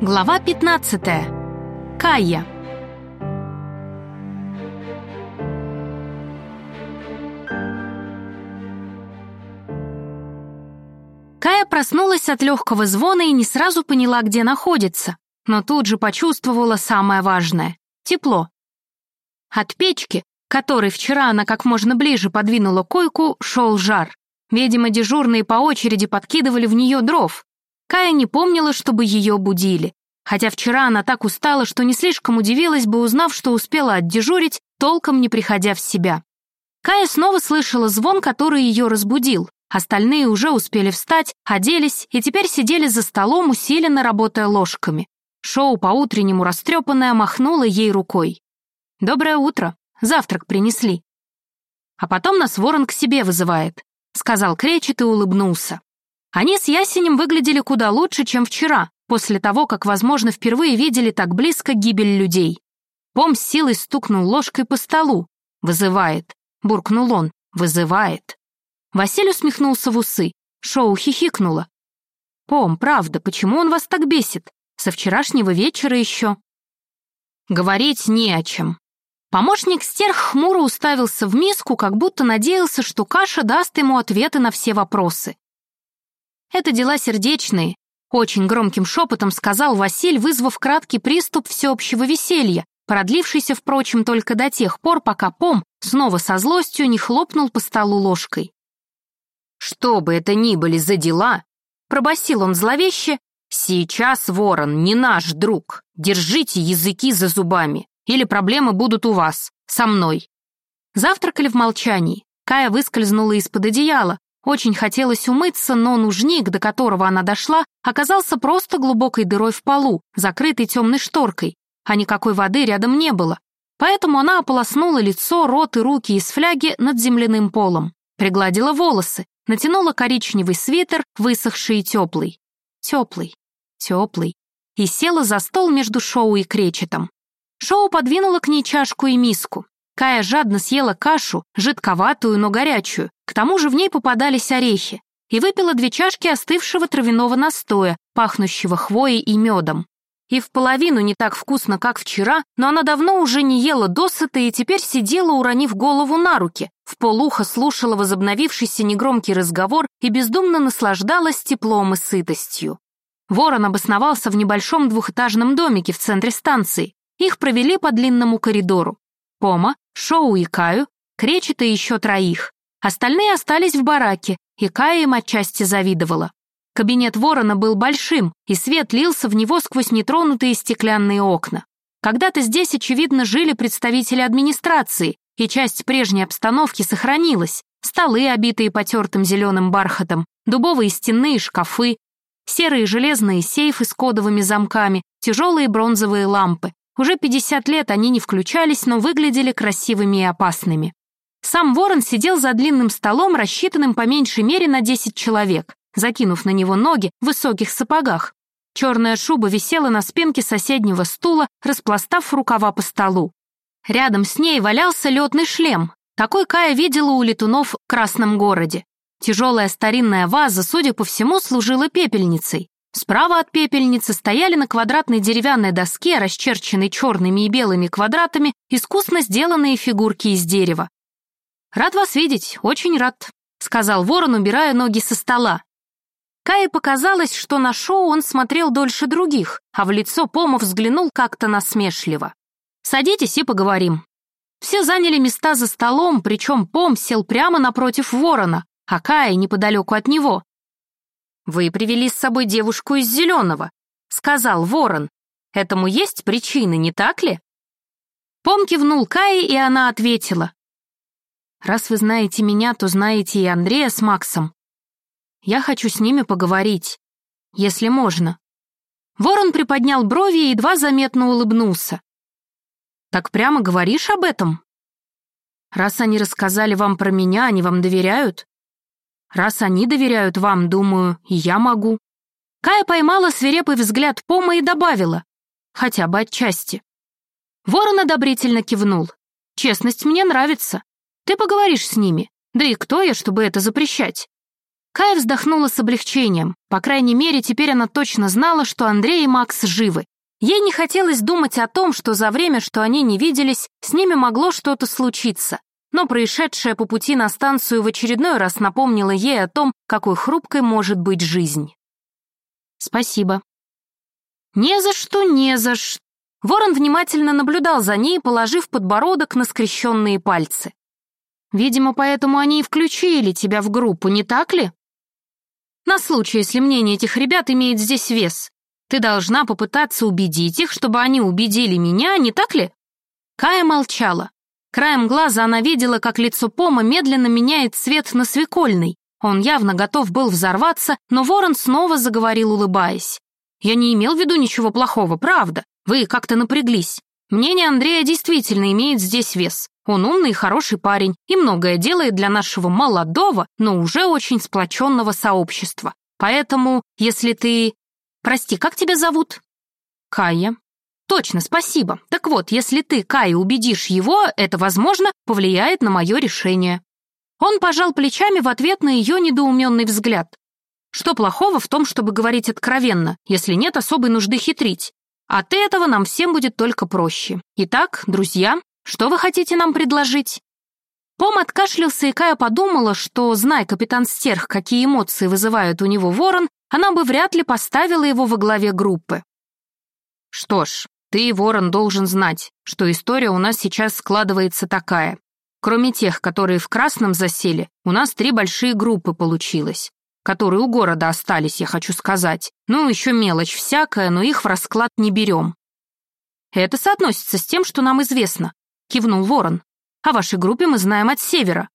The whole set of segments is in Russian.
Глава 15. Кая. Кая проснулась от легкого звона и не сразу поняла, где находится, но тут же почувствовала самое важное — тепло. От печки, которой вчера она как можно ближе подвинула койку, шел жар. Видимо, дежурные по очереди подкидывали в нее дров, Кая не помнила, чтобы ее будили. Хотя вчера она так устала, что не слишком удивилась бы, узнав, что успела отдежурить, толком не приходя в себя. Кая снова слышала звон, который ее разбудил. Остальные уже успели встать, оделись и теперь сидели за столом, усиленно работая ложками. Шоу по-утреннему растрепанное махнуло ей рукой. «Доброе утро. Завтрак принесли». «А потом нас ворон к себе вызывает», — сказал Кречет и улыбнулся. Они с Ясенем выглядели куда лучше, чем вчера, после того, как, возможно, впервые видели так близко гибель людей. Пом с силой стукнул ложкой по столу. «Вызывает», — буркнул он, — «вызывает». Василий усмехнулся в усы. Шоу хихикнуло. «Пом, правда, почему он вас так бесит? Со вчерашнего вечера еще?» «Говорить не о чем». Помощник стерх хмуро уставился в миску, как будто надеялся, что каша даст ему ответы на все вопросы. Это дела сердечные, очень громким шепотом сказал Василь, вызвав краткий приступ всеобщего веселья, продлившийся, впрочем, только до тех пор, пока Пом снова со злостью не хлопнул по столу ложкой. «Что бы это ни были за дела», — пробасил он зловеще, «сейчас, ворон, не наш друг. Держите языки за зубами, или проблемы будут у вас, со мной». Завтракали в молчании. Кая выскользнула из-под одеяла, очень хотелось умыться, но нужник, до которого она дошла, оказался просто глубокой дырой в полу, закрытой темной шторкой, а никакой воды рядом не было. Поэтому она ополоснула лицо, рот и руки из фляги над земляным полом, пригладила волосы, натянула коричневый свитер, высохший и теплый. Теплый, теплый. И села за стол между Шоу и Кречетом. Шоу подвинула к ней чашку и миску. Кая жадно съела кашу, жидковатую, но горячую, к тому же в ней попадались орехи, и выпила две чашки остывшего травяного настоя, пахнущего хвоей и медом. И в половину не так вкусно, как вчера, но она давно уже не ела досыта и теперь сидела, уронив голову на руки, в полухо слушала возобновившийся негромкий разговор и бездумно наслаждалась теплом и сытостью. Ворон обосновался в небольшом двухэтажном домике в центре станции. Их провели по длинному коридору. Пома, Шоу и Каю, Кречета и еще троих. Остальные остались в бараке, и Кая им отчасти завидовала. Кабинет ворона был большим, и свет лился в него сквозь нетронутые стеклянные окна. Когда-то здесь, очевидно, жили представители администрации, и часть прежней обстановки сохранилась. Столы, обитые потертым зеленым бархатом, дубовые стенные шкафы, серые железные сейфы с кодовыми замками, тяжелые бронзовые лампы, уже 50 лет они не включались, но выглядели красивыми и опасными. Сам ворон сидел за длинным столом, рассчитанным по меньшей мере на 10 человек, закинув на него ноги в высоких сапогах. Черная шуба висела на спинке соседнего стула, распластав рукава по столу. Рядом с ней валялся летный шлем. Такой Кая видела у летунов в Красном городе. Тяжелая старинная ваза, судя по всему, служила пепельницей. Справа от пепельницы стояли на квадратной деревянной доске, расчерченной черными и белыми квадратами, искусно сделанные фигурки из дерева. «Рад вас видеть, очень рад», — сказал ворон, убирая ноги со стола. Кае показалось, что на шоу он смотрел дольше других, а в лицо Пома взглянул как-то насмешливо. «Садитесь и поговорим». Все заняли места за столом, причем Пом сел прямо напротив ворона, а Кая неподалеку от него, «Вы привели с собой девушку из зеленого», — сказал ворон. «Этому есть причины, не так ли?» Пом кивнул Кае, и она ответила. «Раз вы знаете меня, то знаете и Андрея с Максом. Я хочу с ними поговорить, если можно». Ворон приподнял брови и едва заметно улыбнулся. «Так прямо говоришь об этом?» «Раз они рассказали вам про меня, они вам доверяют?» Раз они доверяют вам, думаю, я могу». Кая поймала свирепый взгляд Пома и добавила. Хотя бы отчасти. Ворон одобрительно кивнул. «Честность мне нравится. Ты поговоришь с ними. Да и кто я, чтобы это запрещать?» Кая вздохнула с облегчением. По крайней мере, теперь она точно знала, что Андрей и Макс живы. Ей не хотелось думать о том, что за время, что они не виделись, с ними могло что-то случиться. Но происшедшее по пути на станцию в очередной раз напомнило ей о том, какой хрупкой может быть жизнь. «Спасибо». «Не за что, не за что». Ворон внимательно наблюдал за ней, положив подбородок на скрещенные пальцы. «Видимо, поэтому они и включили тебя в группу, не так ли?» «На случай, если мнение этих ребят имеет здесь вес. Ты должна попытаться убедить их, чтобы они убедили меня, не так ли?» Кая молчала. Краем глаза она видела, как лицо Пома медленно меняет цвет на свекольный. Он явно готов был взорваться, но ворон снова заговорил, улыбаясь. «Я не имел в виду ничего плохого, правда. Вы как-то напряглись. Мнение Андрея действительно имеет здесь вес. Он умный и хороший парень и многое делает для нашего молодого, но уже очень сплоченного сообщества. Поэтому, если ты... Прости, как тебя зовут? Кая. Точно, спасибо. Так вот, если ты, Кая, убедишь его, это, возможно, повлияет на мое решение. Он пожал плечами в ответ на ее недоуменный взгляд. Что плохого в том, чтобы говорить откровенно, если нет особой нужды хитрить? От этого нам всем будет только проще. Итак, друзья, что вы хотите нам предложить? Пом откашлялся, и Кая подумала, что, зная капитан Стерх, какие эмоции вызывает у него ворон, она бы вряд ли поставила его во главе группы. Что ж, ты, ворон, должен знать, что история у нас сейчас складывается такая. Кроме тех, которые в красном засели, у нас три большие группы получилось, которые у города остались, я хочу сказать. Ну, еще мелочь всякая, но их в расклад не берем. Это соотносится с тем, что нам известно, кивнул ворон. О вашей группе мы знаем от севера.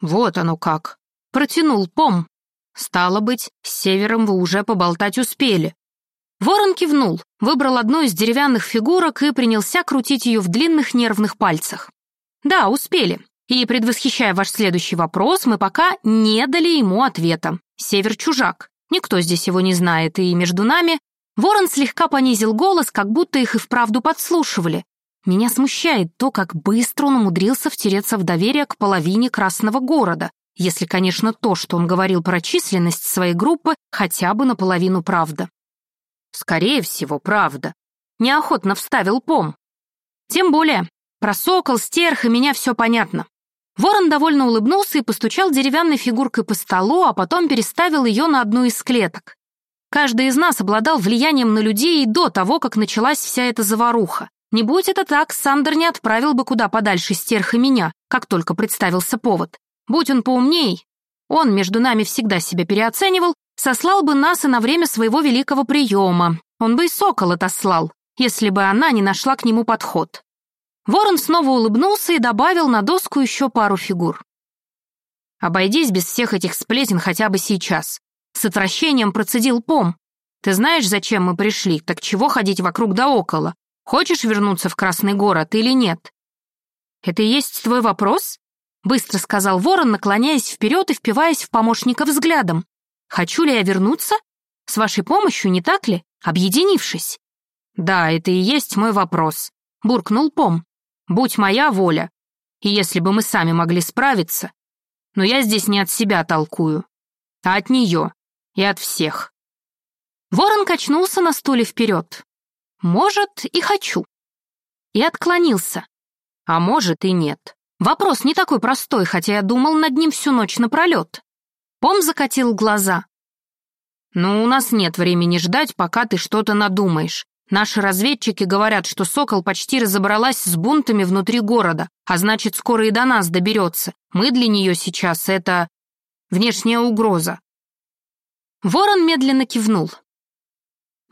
Вот оно как. Протянул пом, Стало быть, с севером вы уже поболтать успели. Ворон кивнул, выбрал одну из деревянных фигурок и принялся крутить ее в длинных нервных пальцах. Да, успели. И, предвосхищая ваш следующий вопрос, мы пока не дали ему ответа. Север чужак. Никто здесь его не знает, и между нами... Ворон слегка понизил голос, как будто их и вправду подслушивали. Меня смущает то, как быстро он умудрился втереться в доверие к половине Красного города, если, конечно, то, что он говорил про численность своей группы, хотя бы наполовину правда. Скорее всего, правда. Неохотно вставил пом. Тем более, про сокол, стерх и меня все понятно. Ворон довольно улыбнулся и постучал деревянной фигуркой по столу, а потом переставил ее на одну из клеток. Каждый из нас обладал влиянием на людей и до того, как началась вся эта заваруха. Не будь это так, Сандер не отправил бы куда подальше стерх и меня, как только представился повод. Будь он поумней, он между нами всегда себя переоценивал, сослал бы нас и на время своего великого приема. Он бы и сокол отослал, если бы она не нашла к нему подход. Ворон снова улыбнулся и добавил на доску еще пару фигур. «Обойдись без всех этих сплетен хотя бы сейчас». С отвращением процедил Пом. «Ты знаешь, зачем мы пришли? Так чего ходить вокруг да около? Хочешь вернуться в Красный город или нет?» «Это и есть твой вопрос?» Быстро сказал ворон, наклоняясь вперед и впиваясь в помощника взглядом. «Хочу ли я вернуться? С вашей помощью, не так ли? Объединившись?» «Да, это и есть мой вопрос», — буркнул Пом. «Будь моя воля. И если бы мы сами могли справиться. Но я здесь не от себя толкую, а от нее и от всех». Ворон качнулся на стуле вперед. «Может, и хочу». И отклонился. А может, и нет. Вопрос не такой простой, хотя я думал над ним всю ночь напролет. Пом закатил глаза. «Ну, у нас нет времени ждать, пока ты что-то надумаешь. Наши разведчики говорят, что «Сокол» почти разобралась с бунтами внутри города, а значит, скоро и до нас доберется. Мы для нее сейчас — это внешняя угроза». Ворон медленно кивнул.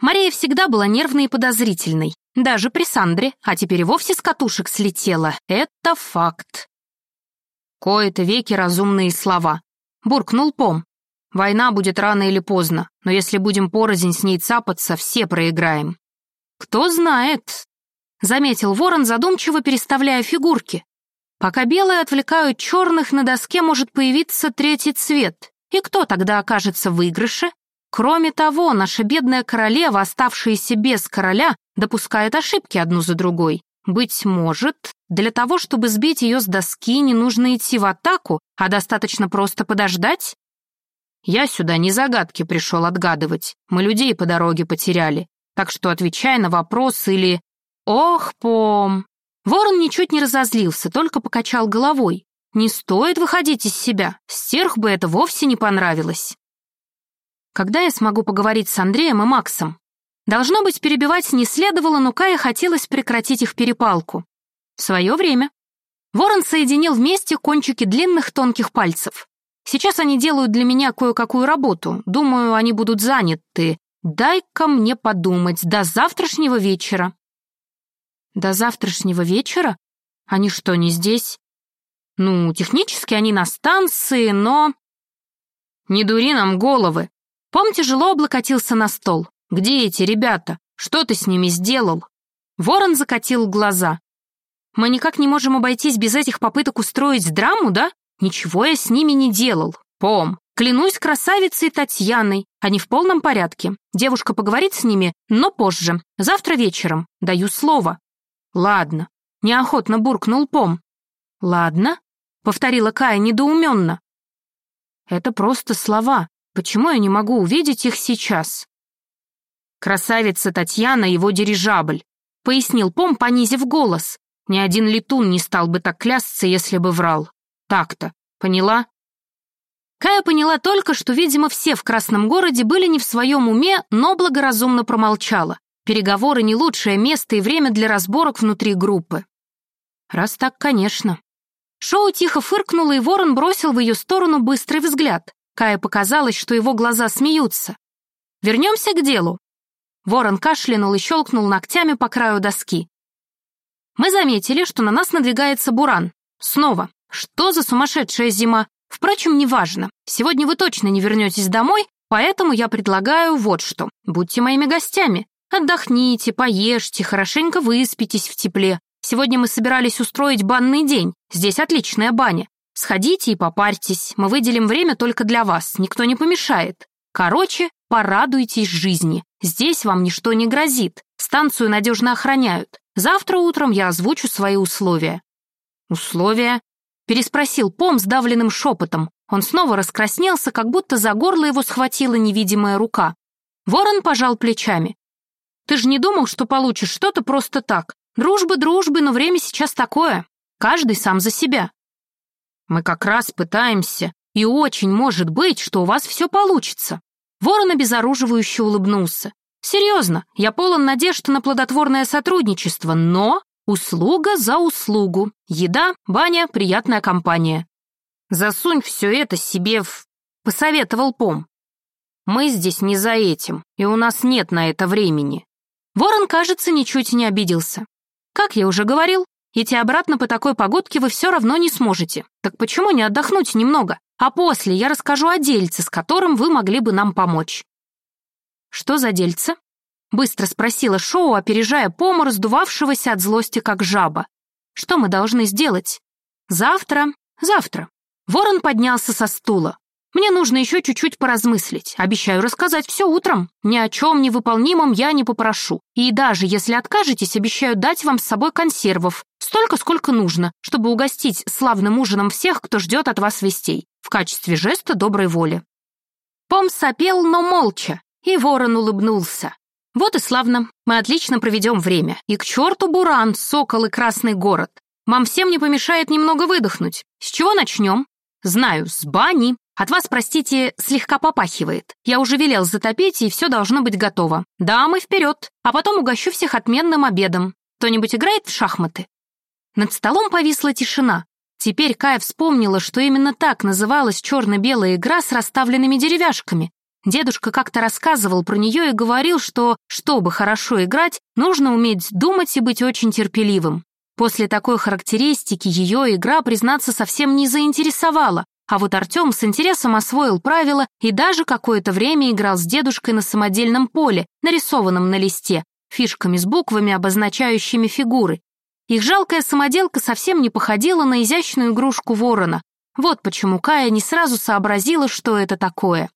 Мария всегда была нервной и подозрительной. Даже при Сандре, а теперь и вовсе с катушек слетела. Это факт. Кое-то веки разумные слова. Буркнул Пом. Война будет рано или поздно, но если будем порознь с ней цапаться, все проиграем. Кто знает, заметил ворон, задумчиво переставляя фигурки. Пока белые отвлекают черных, на доске может появиться третий цвет. И кто тогда окажется в выигрыше? Кроме того, наша бедная королева, оставшаяся без короля, допускает ошибки одну за другой. Быть может, для того, чтобы сбить ее с доски, не нужно идти в атаку, а достаточно просто подождать? Я сюда не загадки пришел отгадывать. Мы людей по дороге потеряли. Так что отвечай на вопрос или... Ох, пом... Ворон ничуть не разозлился, только покачал головой. Не стоит выходить из себя. Стерх бы это вовсе не понравилось. Когда я смогу поговорить с Андреем и Максом? Должно быть, перебивать не следовало, но Кае хотелось прекратить их перепалку. В свое время. Ворон соединил вместе кончики длинных тонких пальцев. Сейчас они делают для меня кое-какую работу. Думаю, они будут заняты. Дай-ка мне подумать. До завтрашнего вечера. До завтрашнего вечера? Они что, не здесь? Ну, технически они на станции, но... Не дури нам головы. Пом тяжело облокотился на стол. Где эти ребята? Что ты с ними сделал? Ворон закатил глаза. Мы никак не можем обойтись без этих попыток устроить драму, да? Ничего я с ними не делал. Пом, клянусь красавицей Татьяной. Они в полном порядке. Девушка поговорит с ними, но позже. Завтра вечером. Даю слово. Ладно. Неохотно буркнул Пом. Ладно, повторила Кая недоуменно. Это просто слова. Почему я не могу увидеть их сейчас? Красавица Татьяна его дирижабль, пояснил Пом, понизив голос. Ни один летун не стал бы так клясться, если бы врал. Так-то, поняла? Кая поняла только, что, видимо, все в Красном городе были не в своем уме, но благоразумно промолчала. Переговоры — не лучшее место и время для разборок внутри группы. Раз так, конечно. Шоу тихо фыркнуло, и ворон бросил в ее сторону быстрый взгляд. Кая показалось, что его глаза смеются. Вернемся к делу. Ворон кашлянул и щелкнул ногтями по краю доски. Мы заметили, что на нас надвигается буран. Снова. Что за сумасшедшая зима? Впрочем, неважно. Сегодня вы точно не вернетесь домой, поэтому я предлагаю вот что. Будьте моими гостями. Отдохните, поешьте, хорошенько выспитесь в тепле. Сегодня мы собирались устроить банный день. Здесь отличная баня. Сходите и попарьтесь. Мы выделим время только для вас. Никто не помешает. Короче, порадуйтесь жизни. Здесь вам ничто не грозит. Станцию надежно охраняют. Завтра утром я озвучу свои условия. Условия? Переспросил Пом сдавленным шепотом. Он снова раскраснелся, как будто за горло его схватила невидимая рука. Ворон пожал плечами. «Ты же не думал, что получишь что-то просто так? Дружбы дружбы, но время сейчас такое. Каждый сам за себя». «Мы как раз пытаемся, и очень может быть, что у вас все получится». Ворон обезоруживающе улыбнулся. «Серьезно, я полон надежд на плодотворное сотрудничество, но Услуга за услугу. Еда, баня, приятная компания. Засунь все это себе в... Посоветовал Пом. Мы здесь не за этим, и у нас нет на это времени. Ворон, кажется, ничуть не обиделся. Как я уже говорил, идти обратно по такой погодке вы все равно не сможете. Так почему не отдохнуть немного? А после я расскажу о дельце, с которым вы могли бы нам помочь. Что за дельце? Быстро спросила Шоу, опережая Пома, раздувавшегося от злости как жаба. «Что мы должны сделать?» «Завтра, завтра». Ворон поднялся со стула. «Мне нужно еще чуть-чуть поразмыслить. Обещаю рассказать все утром. Ни о чем невыполнимом я не попрошу. И даже если откажетесь, обещаю дать вам с собой консервов. Столько, сколько нужно, чтобы угостить славным ужином всех, кто ждет от вас вестей. В качестве жеста доброй воли». Пом сопел, но молча, и ворон улыбнулся. Вот и славно. Мы отлично проведем время. И к черту Буран, Сокол и Красный город. Вам всем не помешает немного выдохнуть. С чего начнем? Знаю, с бани. От вас, простите, слегка попахивает. Я уже велел затопить, и все должно быть готово. Дамы, вперед. А потом угощу всех отменным обедом. Кто-нибудь играет в шахматы? Над столом повисла тишина. Теперь Кая вспомнила, что именно так называлась черно-белая игра с расставленными деревяшками. Дедушка как-то рассказывал про нее и говорил, что, чтобы хорошо играть, нужно уметь думать и быть очень терпеливым. После такой характеристики ее игра, признаться, совсем не заинтересовала, а вот Артем с интересом освоил правила и даже какое-то время играл с дедушкой на самодельном поле, нарисованном на листе, фишками с буквами, обозначающими фигуры. Их жалкая самоделка совсем не походила на изящную игрушку ворона. Вот почему Кая не сразу сообразила, что это такое.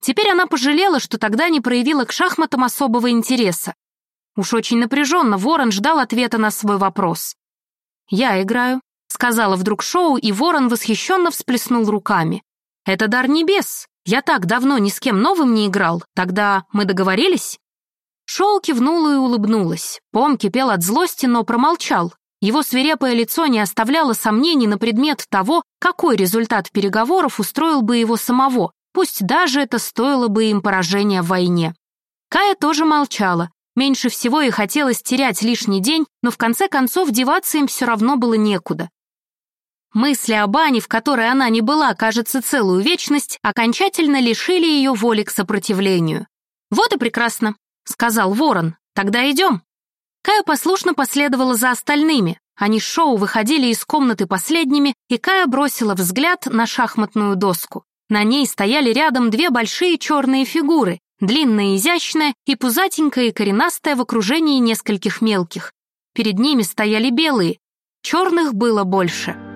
Теперь она пожалела, что тогда не проявила к шахматам особого интереса. Уж очень напряженно Ворон ждал ответа на свой вопрос. «Я играю», — сказала вдруг Шоу, и Ворон восхищенно всплеснул руками. «Это дар небес. Я так давно ни с кем новым не играл. Тогда мы договорились?» Шоу кивнула и улыбнулась. Пом кипел от злости, но промолчал. Его свирепое лицо не оставляло сомнений на предмет того, какой результат переговоров устроил бы его самого, пусть даже это стоило бы им поражения в войне. Кая тоже молчала. Меньше всего ей хотелось терять лишний день, но в конце концов деваться им все равно было некуда. Мысли о бане, в которой она не была, кажется, целую вечность, окончательно лишили ее воли к сопротивлению. «Вот и прекрасно», — сказал Ворон. «Тогда идем». Кая послушно последовала за остальными. Они с Шоу выходили из комнаты последними, и Кая бросила взгляд на шахматную доску. На ней стояли рядом две большие черные фигуры, длинная и изящная и пузатенькая и коренастая в окружении нескольких мелких. Перед ними стояли белые, черных было больше.